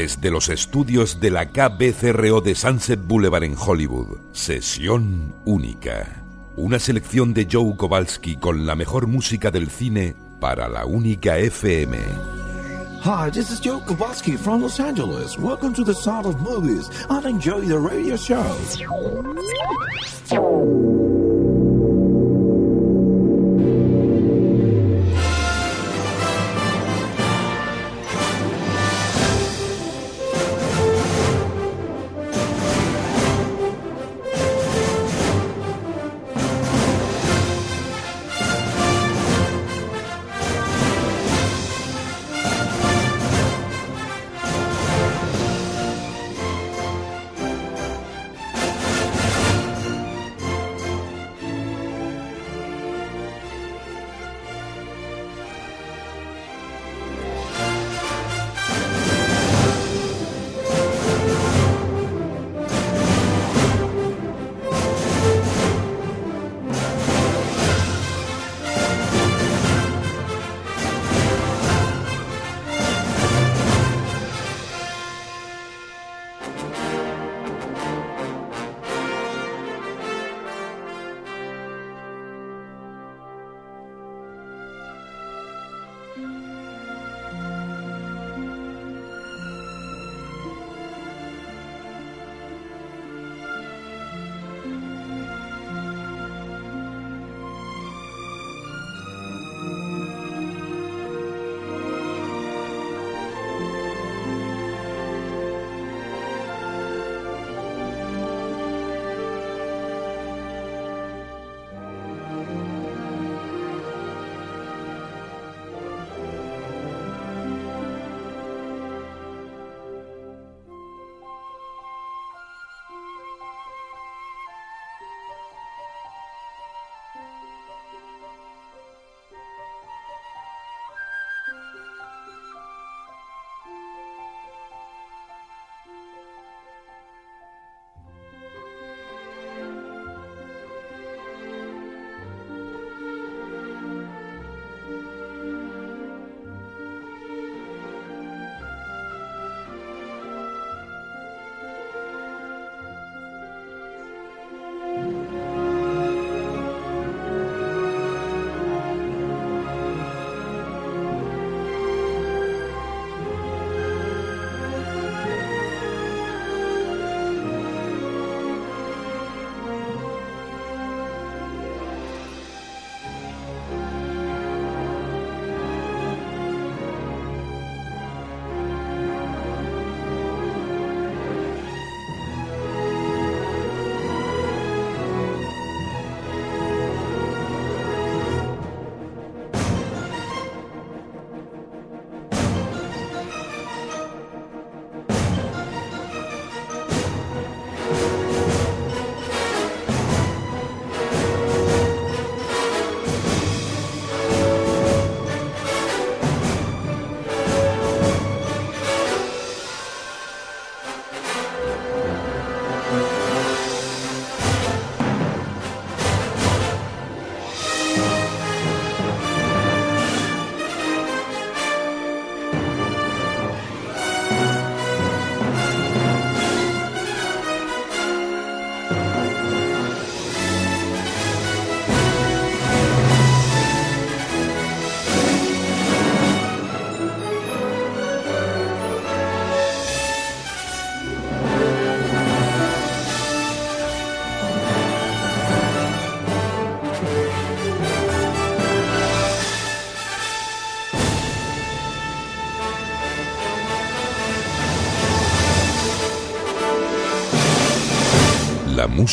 Desde los estudios de la KBCRO de Sunset Boulevard en Hollywood, Sesión Única. Una selección de Joe Kowalski con la mejor música del cine para la única FM. Hi, this is Joe Kowalski from Los Angeles. Welcome to the Sound of Movies and enjoy the radio show.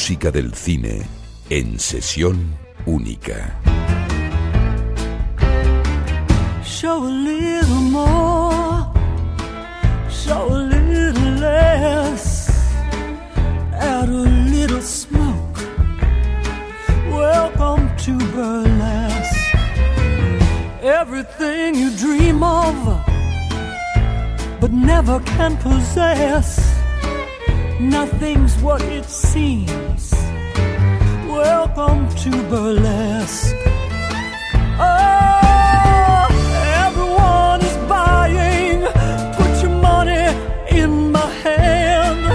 Música del cine en sesión única. Show a little more, show a little less, add a little smoke. Welcome to burlesque. Everything you dream of, but never can possess. Nothing's what it seems. Welcome to burlesque. Oh, everyone is buying. Put your money in my hand.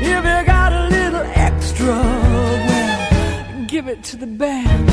If you got a little extra, well, give it to the band.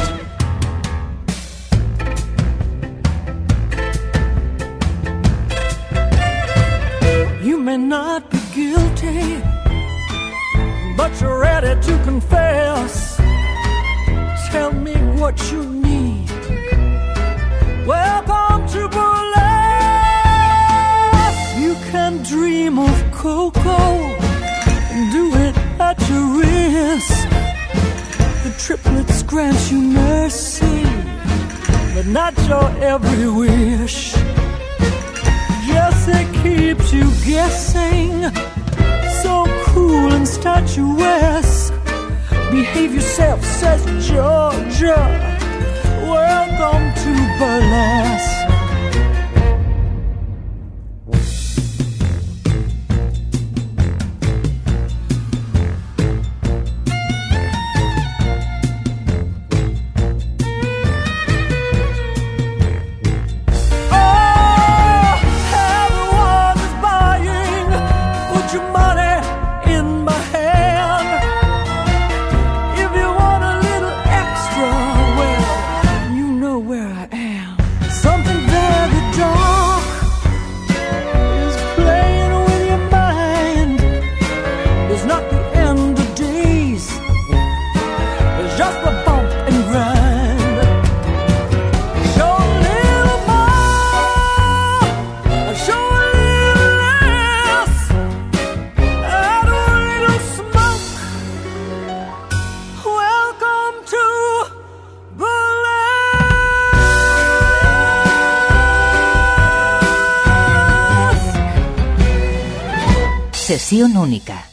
Sesión única.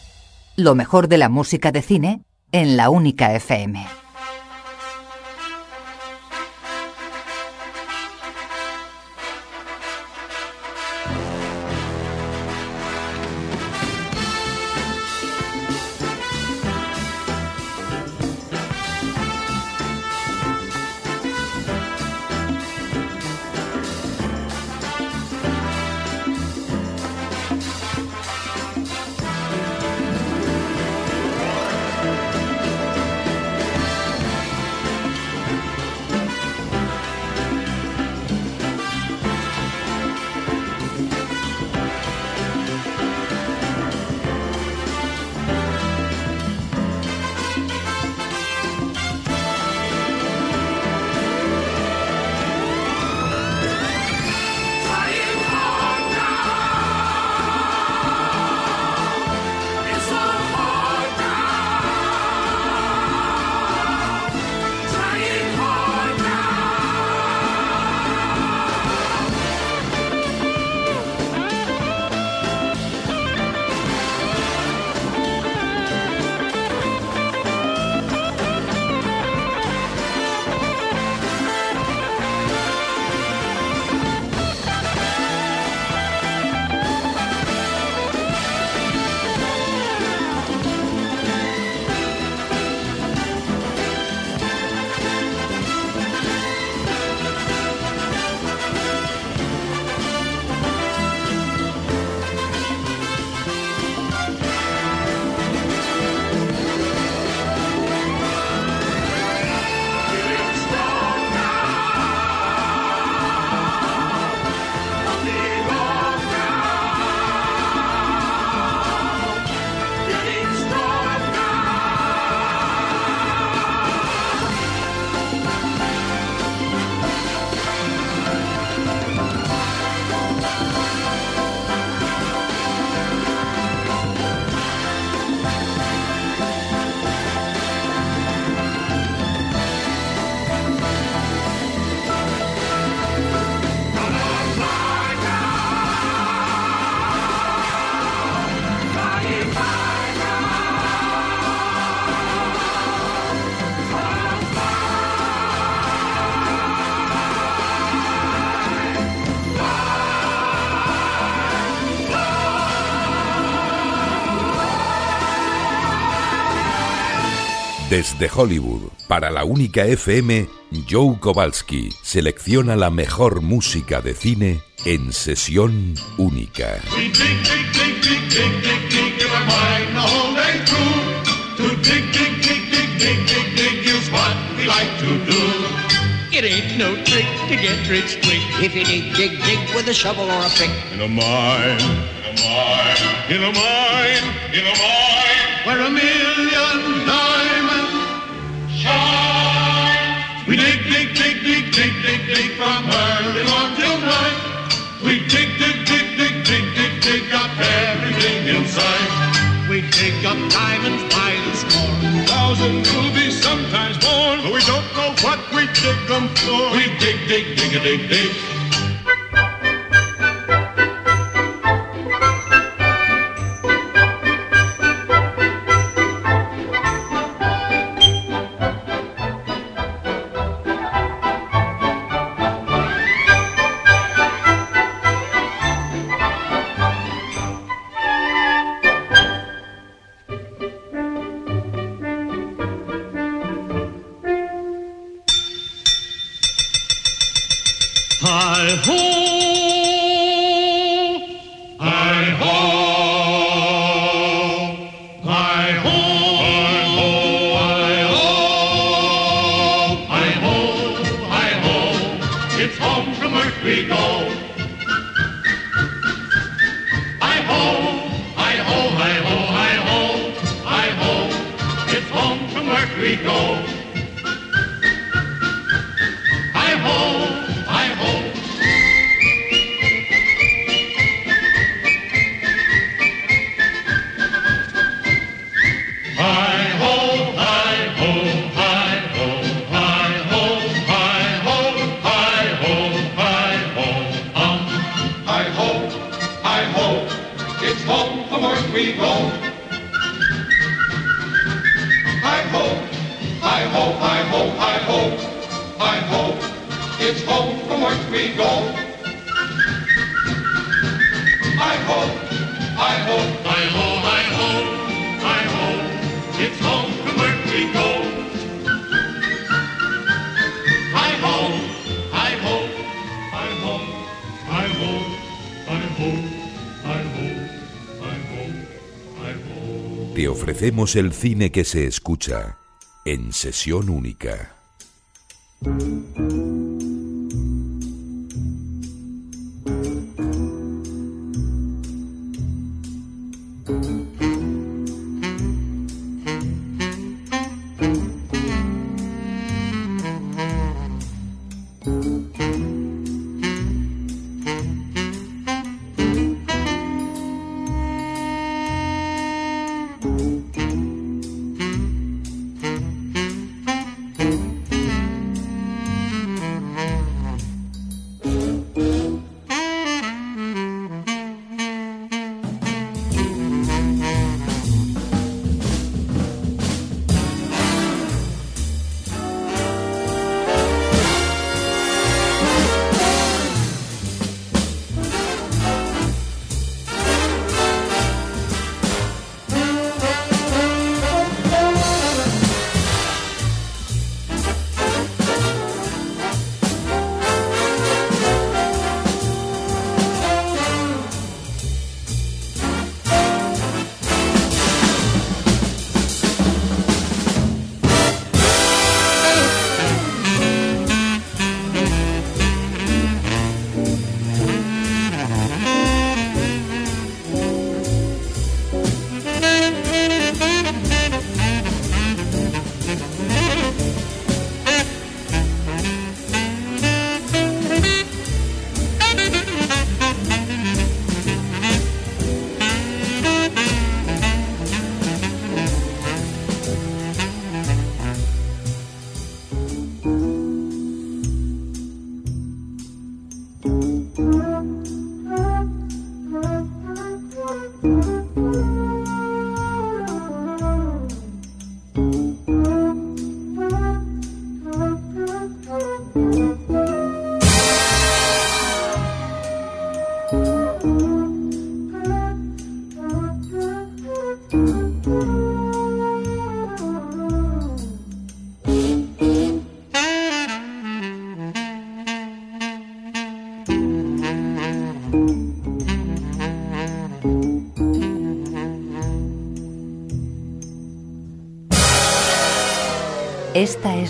Lo mejor de la música de cine en la única FM. Desde Hollywood, para la única FM, Joe Kowalski selecciona la mejor música de cine en sesión única. It ain't no trick to get rich quick if you dig, dig, dig with a shovel or a pick. In a mine, in a mine, in a mine, in a mine, where a million dig, dig, dig, dig, dig from early morn till night. We dig, dig, dig, dig, dig, dig, dig up everything inside. We dig up diamonds by the score. Thousand rubies, sometimes more, but we don't know what we dig them for. We dig, dig, dig, a dig, dig. Ofrecemos el cine que se escucha en sesión única.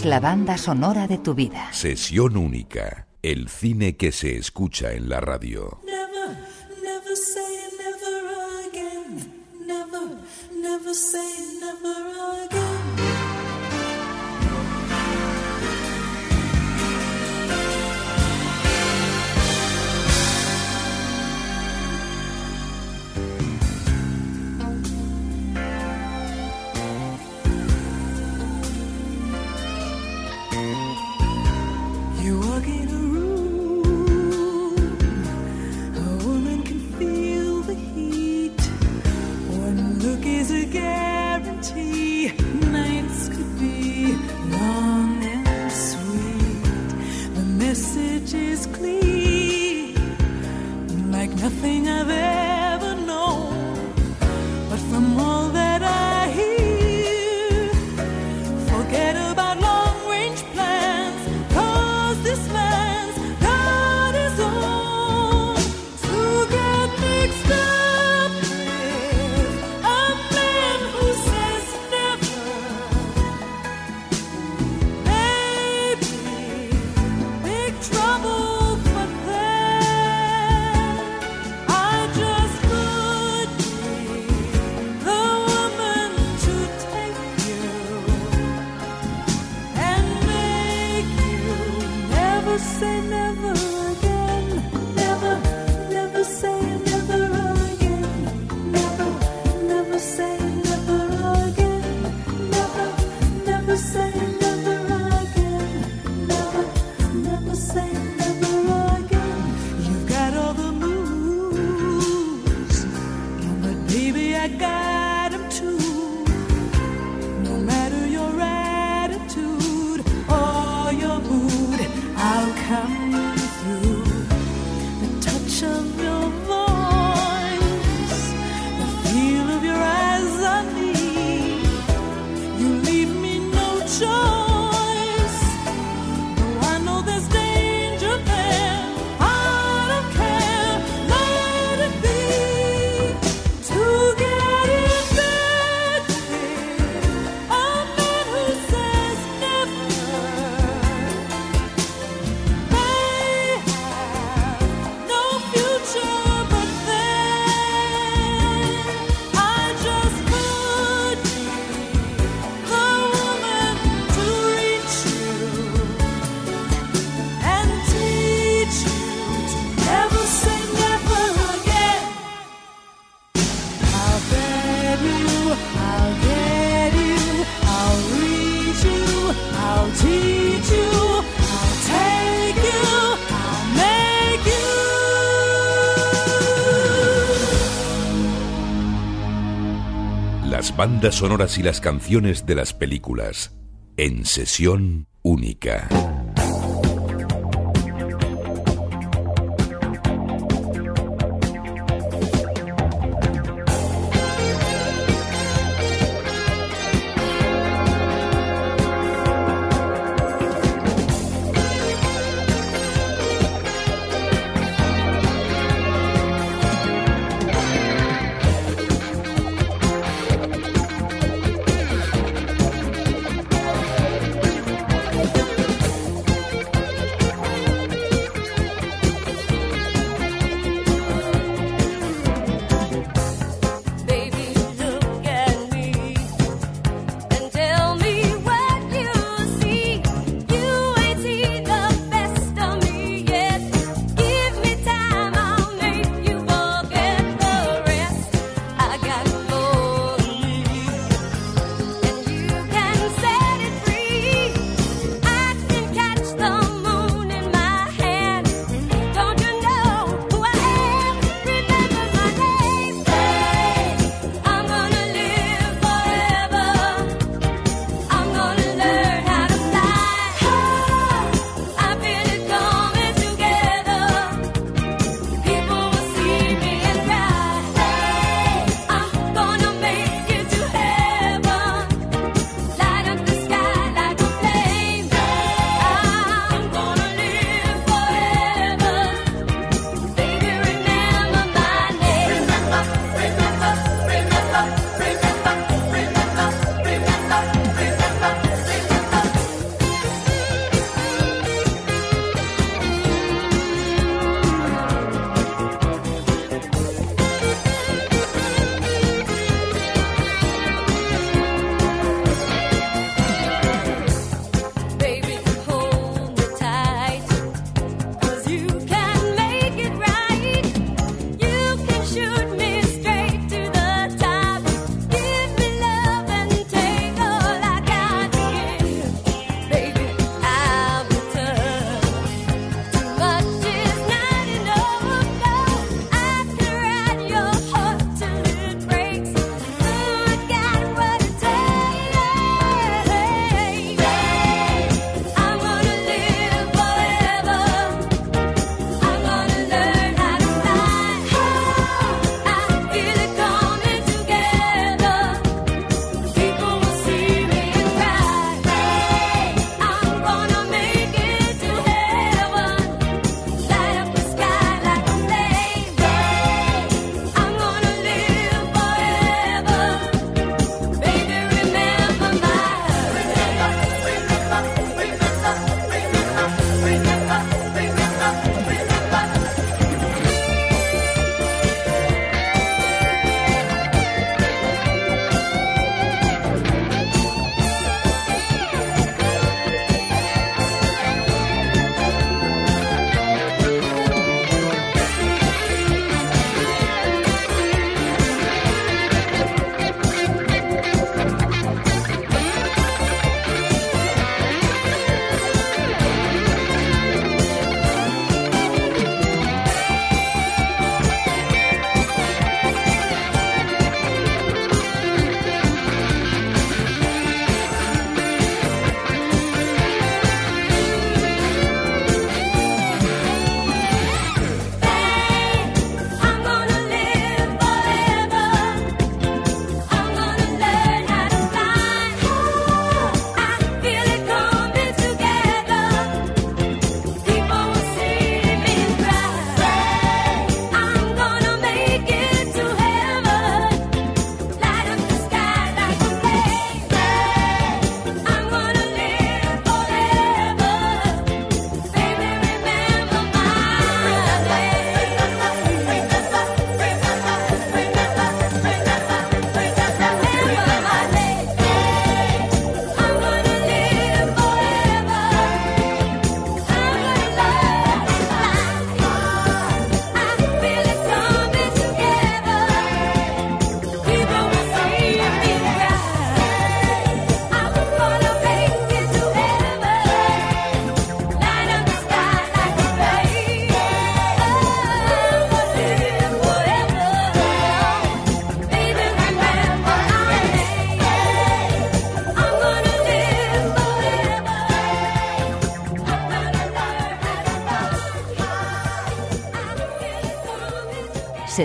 la banda sonora de tu vida. Sesión única, el cine que se escucha en la radio. las bandas sonoras y las canciones de las películas en sesión única.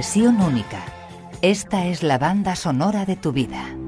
Sesión única. Esta es la banda sonora de tu vida.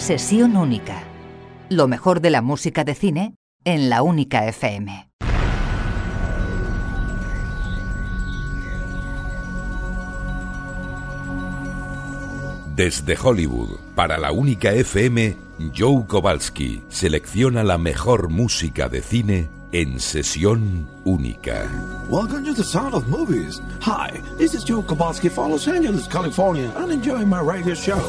Sesión única. Lo mejor de la música de cine en la única FM. Desde Hollywood, para la única FM, Joe Kowalski selecciona la mejor música de cine en sesión única. Welcome to the Sound of Movies. Hi, this is Joe Kowalski from Los Angeles, California, and enjoying my radio show.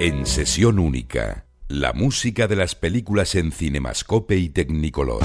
En sesión única, la música de las películas en Cinemascope y Technicolor.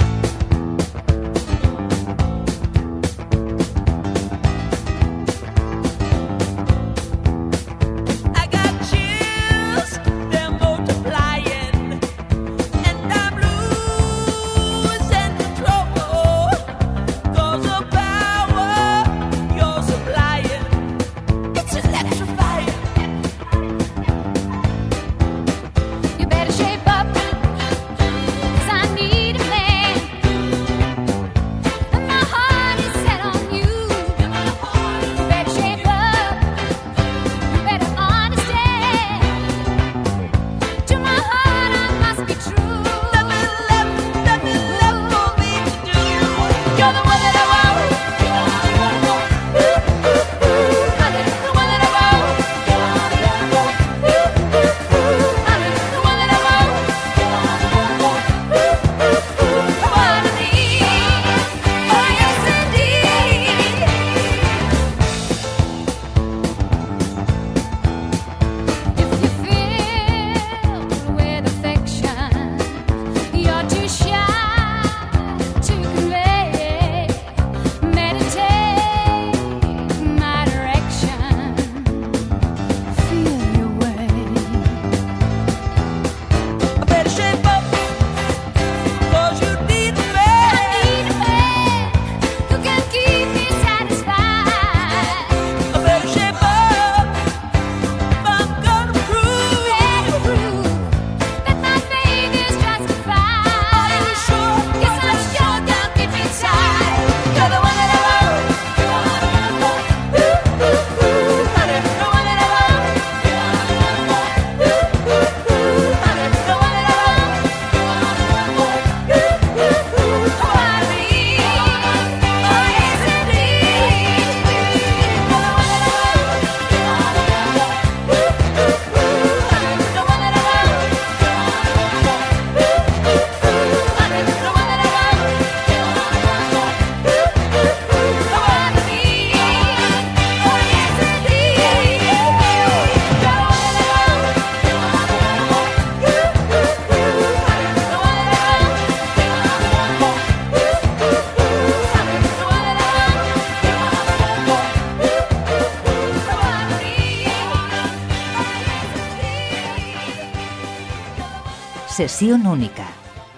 Sesión única.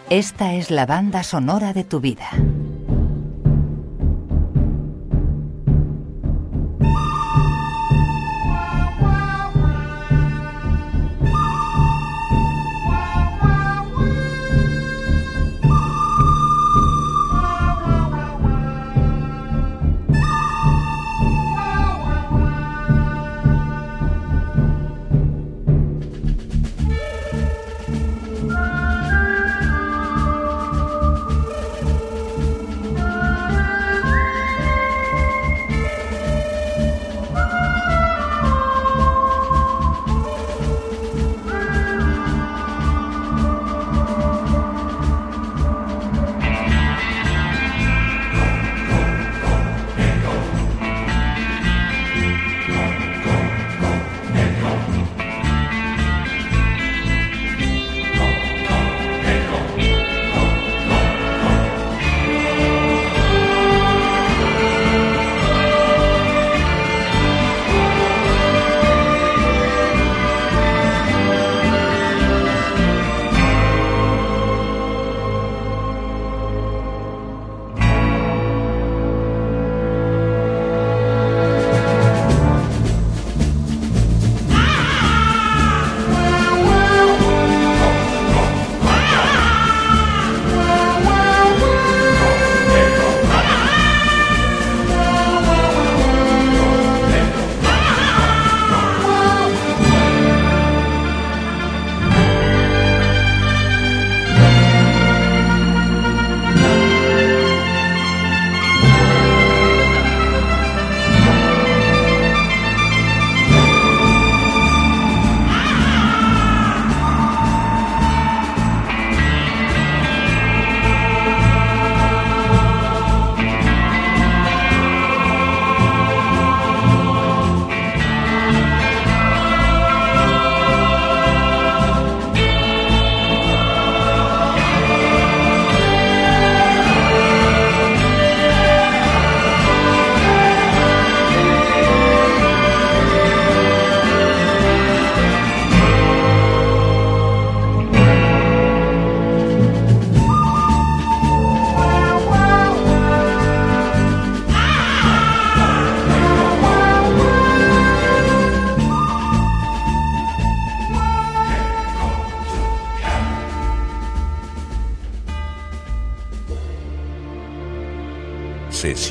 Esta es la banda sonora de tu vida.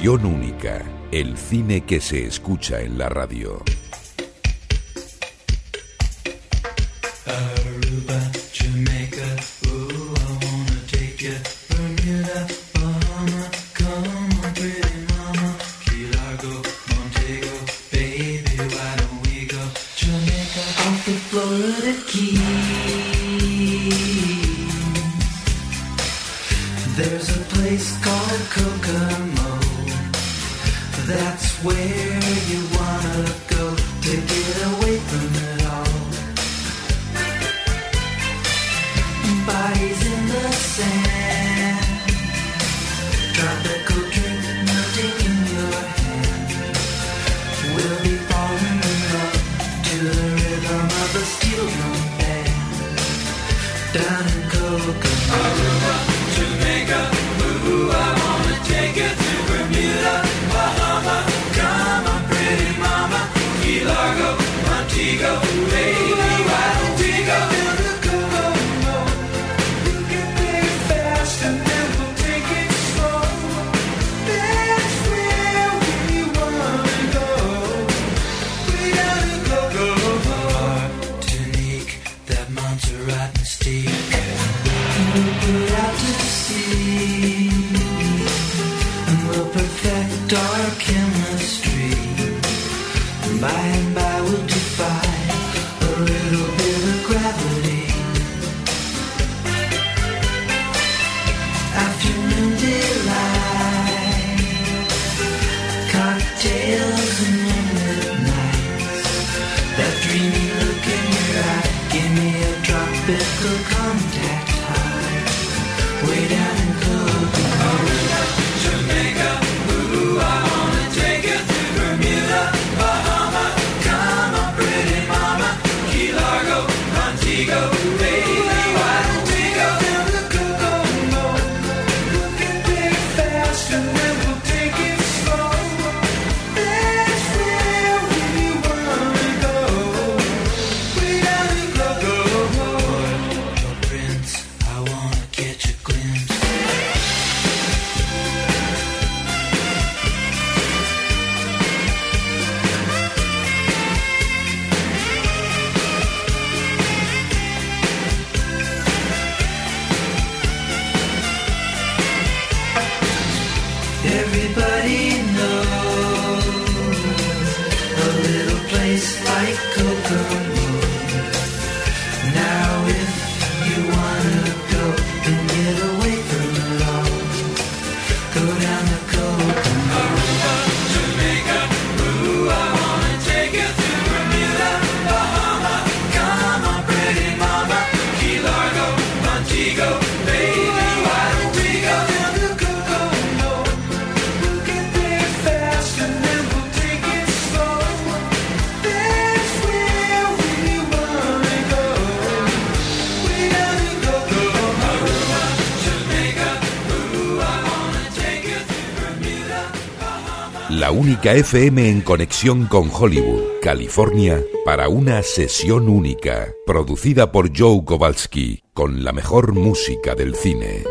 Única, el cine que se escucha en la radio. Clásica FM en conexión con Hollywood, California, para una sesión única, producida por Joe Kowalski, con la mejor música del cine.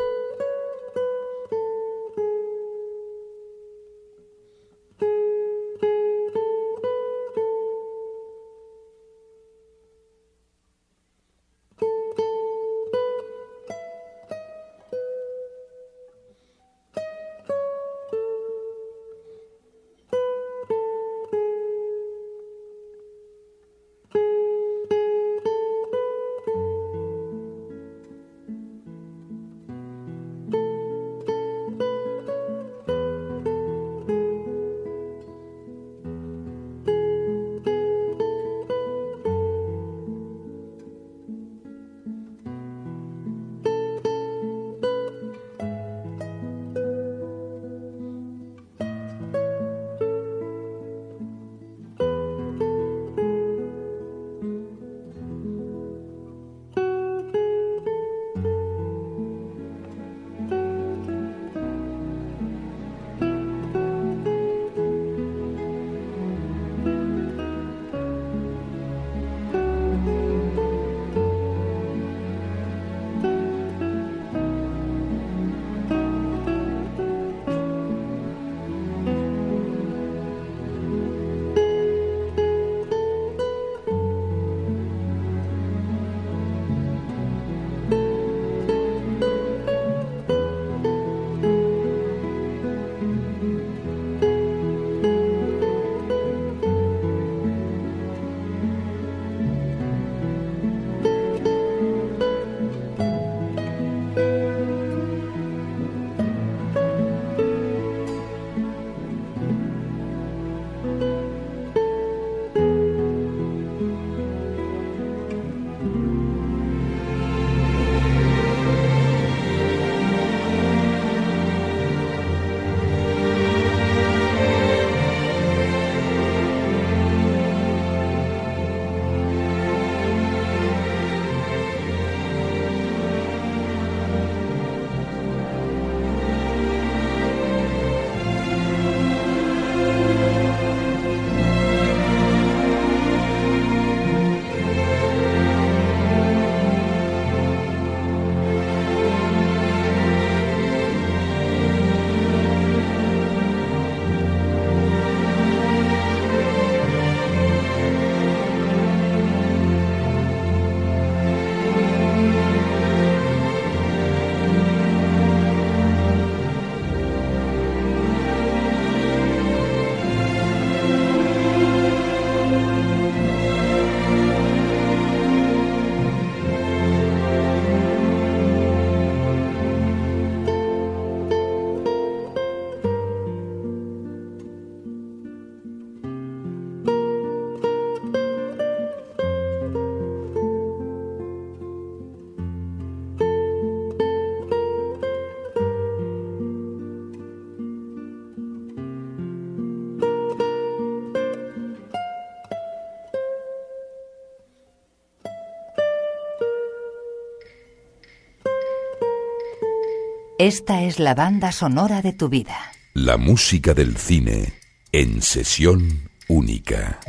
Esta es la banda sonora de tu vida. La música del cine en sesión única.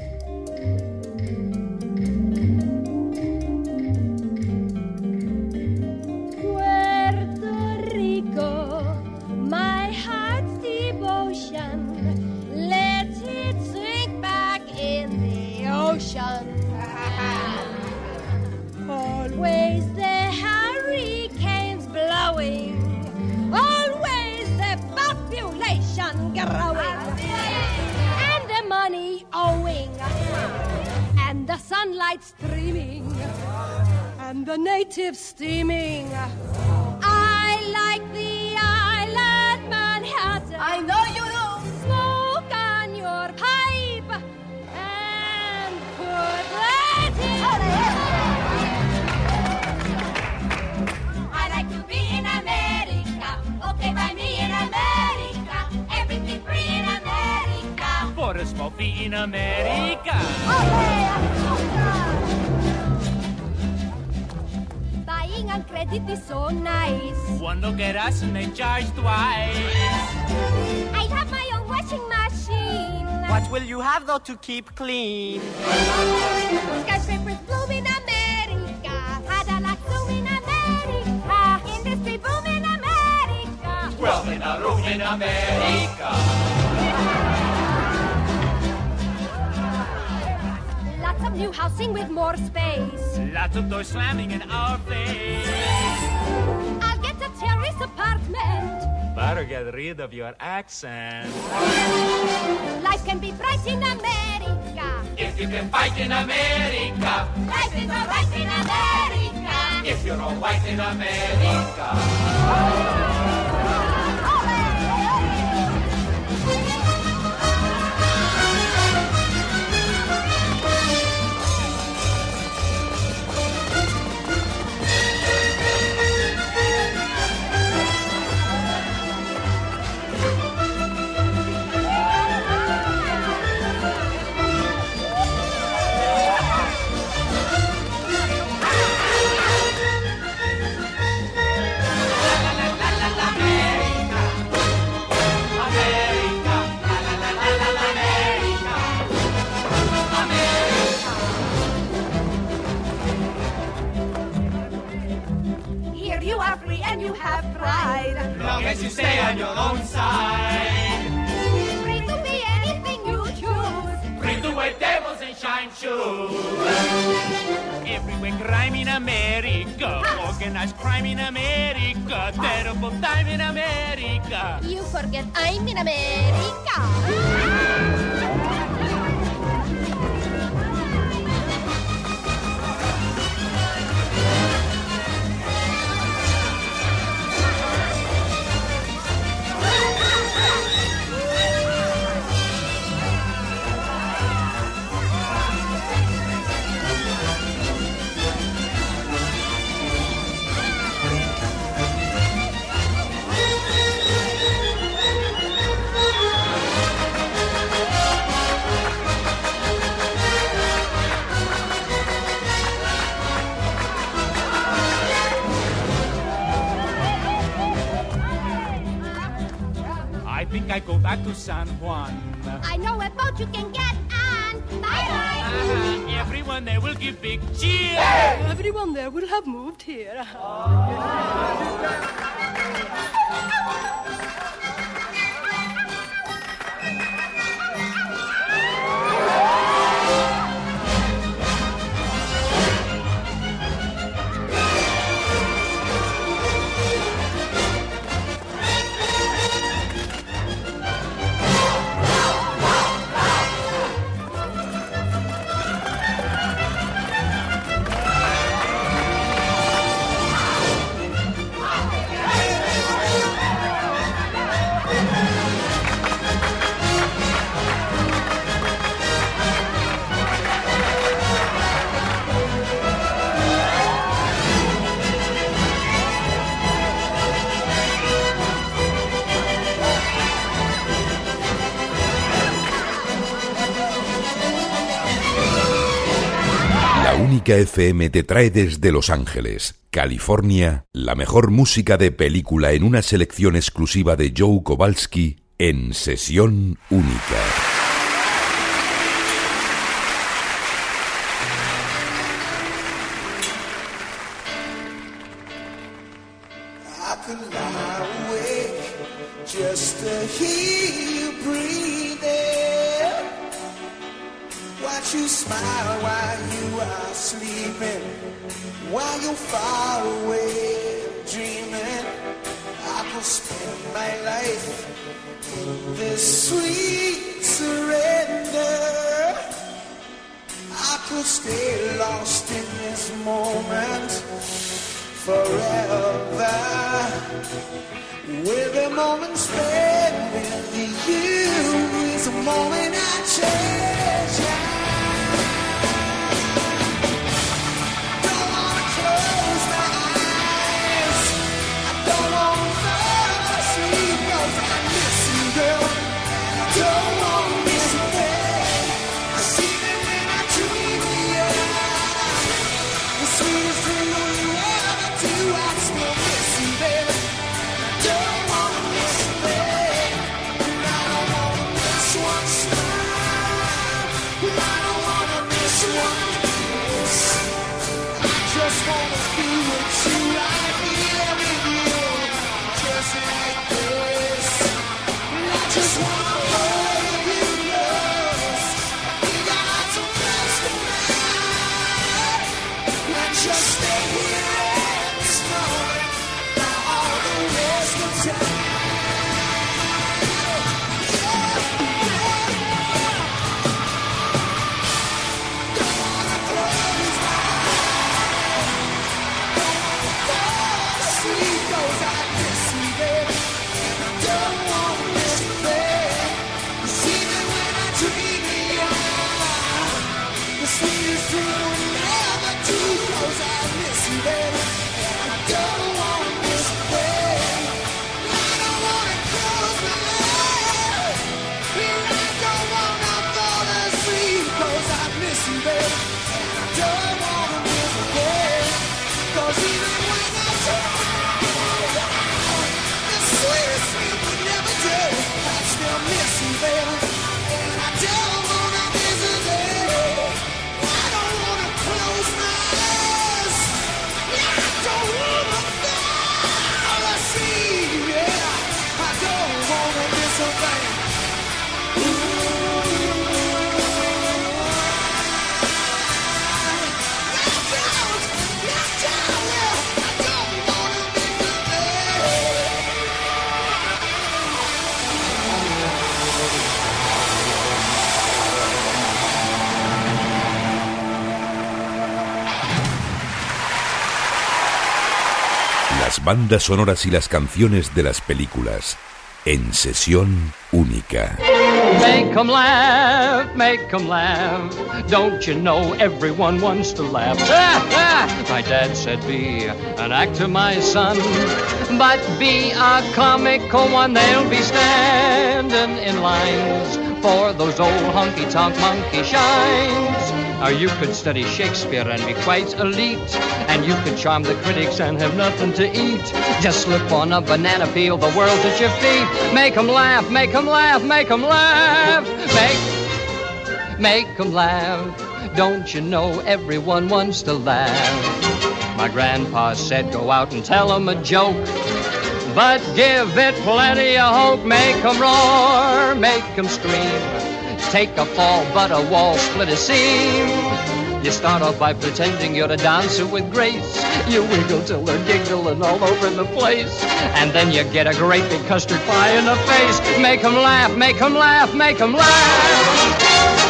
To keep clean? Skyscrapers bloom in America. Cadillac zoom in America. Industry boom in America. Wealth in a room in America. Lots of new housing with more space. Lots of doors slamming in our face. Better get rid of your accent. Life can be bright in America. If you can fight in America. Life is alright in America. If you're all white in America. Here know you can get on. Bye bye. Uh, everyone there will give big cheer. Everyone there will have moved here. La única FM te trae desde Los Ángeles, California, la mejor música de película en una selección exclusiva de Joe Kowalski en sesión única. Bandas sonoras y las canciones de las películas en sesión única. Make 'em laugh, make 'em laugh. Don't you know everyone wants to laugh? Ah, ah. My dad said, Be an actor, my son, but be a comical one. They'll be standing in lines for those old honky tonk monkey shines. Or you could study Shakespeare and be quite elite. And you could charm the critics and have nothing to eat. Just slip on a banana peel, the world's at your feet. Make 'em laugh, make 'em laugh, make 'em laugh. Make, make 'em laugh. Don't you know everyone wants to laugh? My grandpa said, go out and tell 'em a joke. But give it plenty of hope. Make 'em roar, make 'em scream. Take a fall, but a wall split a seam. You start off by pretending you're a dancer with grace. You wiggle till they're giggling all over the place. And then you get a great big custard pie in the face. Make 'em laugh, make 'em laugh, make 'em laugh.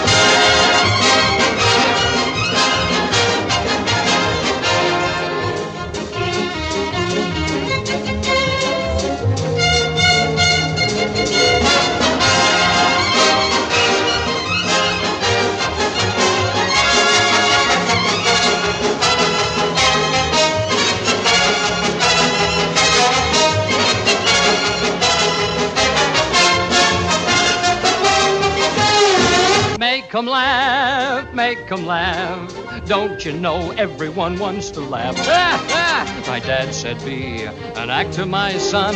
make 'em laugh. Don't you know everyone wants to laugh? my dad said, Be an actor, my son,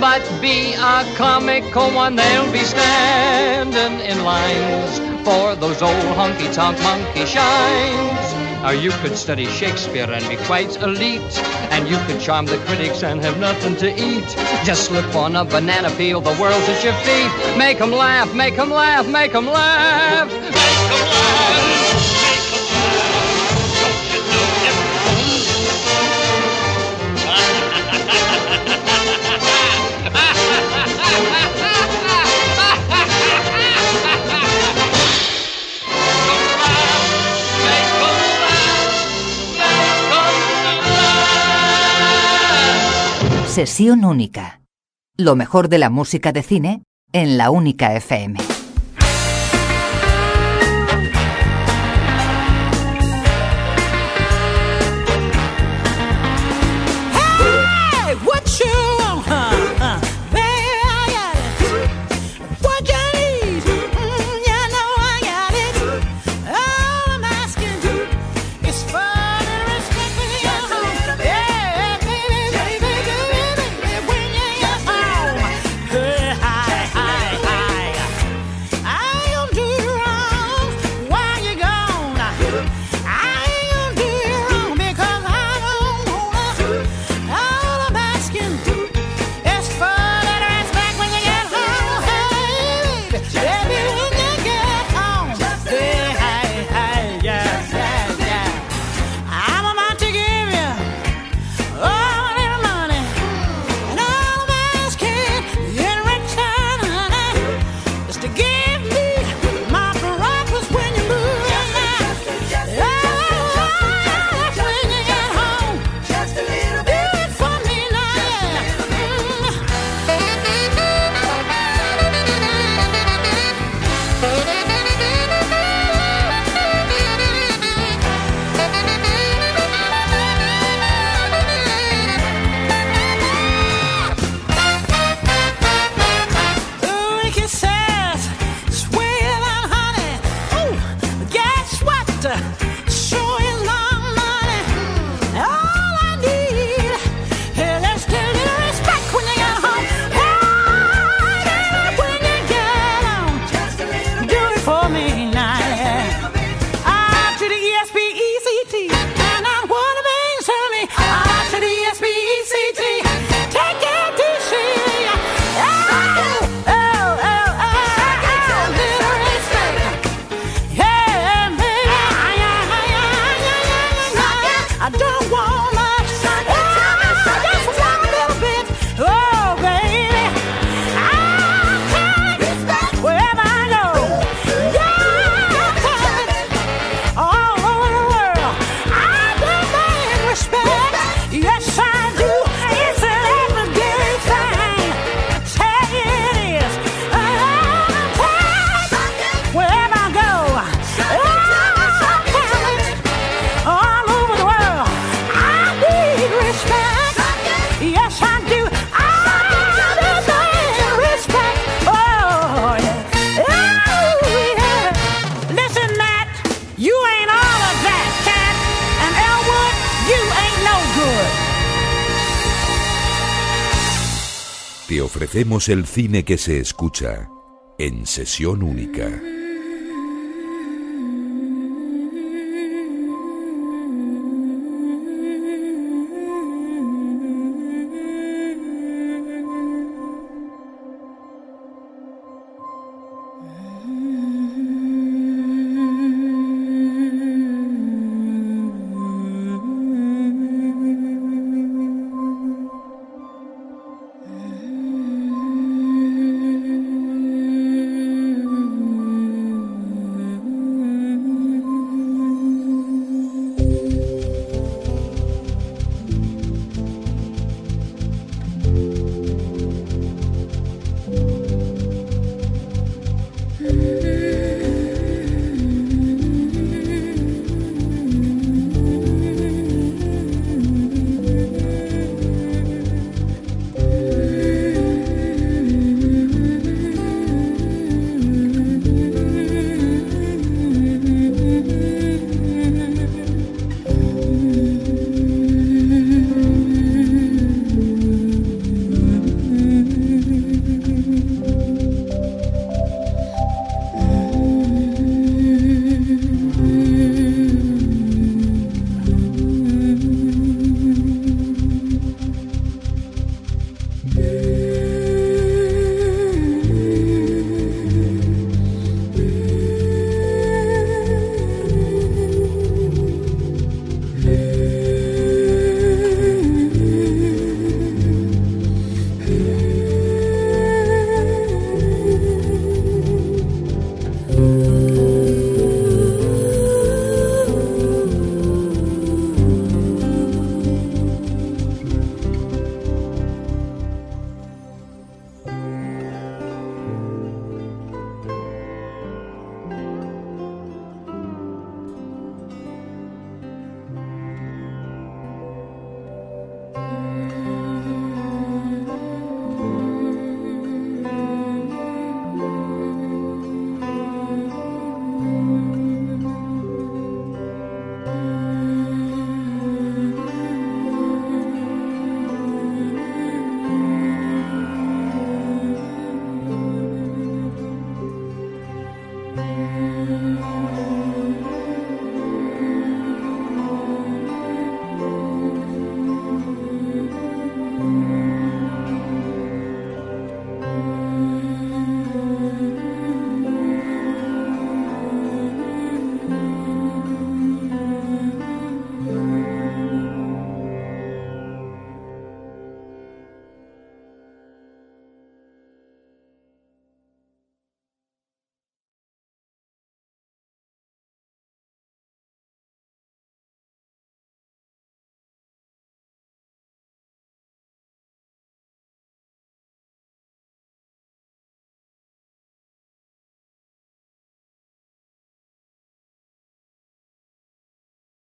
but be a comical one. They'll be standing in lines for those old honky tonk monkey shines. Or you could study Shakespeare and be quite elite. And you could charm the critics and have nothing to eat. Just slip on a banana peel, the world's at your feet. Make 'em laugh, make 'em laugh, make 'em laugh. Make 'em laugh. Sesión única. Lo mejor de la música de cine en la única FM. ofrecemos el cine que se escucha en sesión única.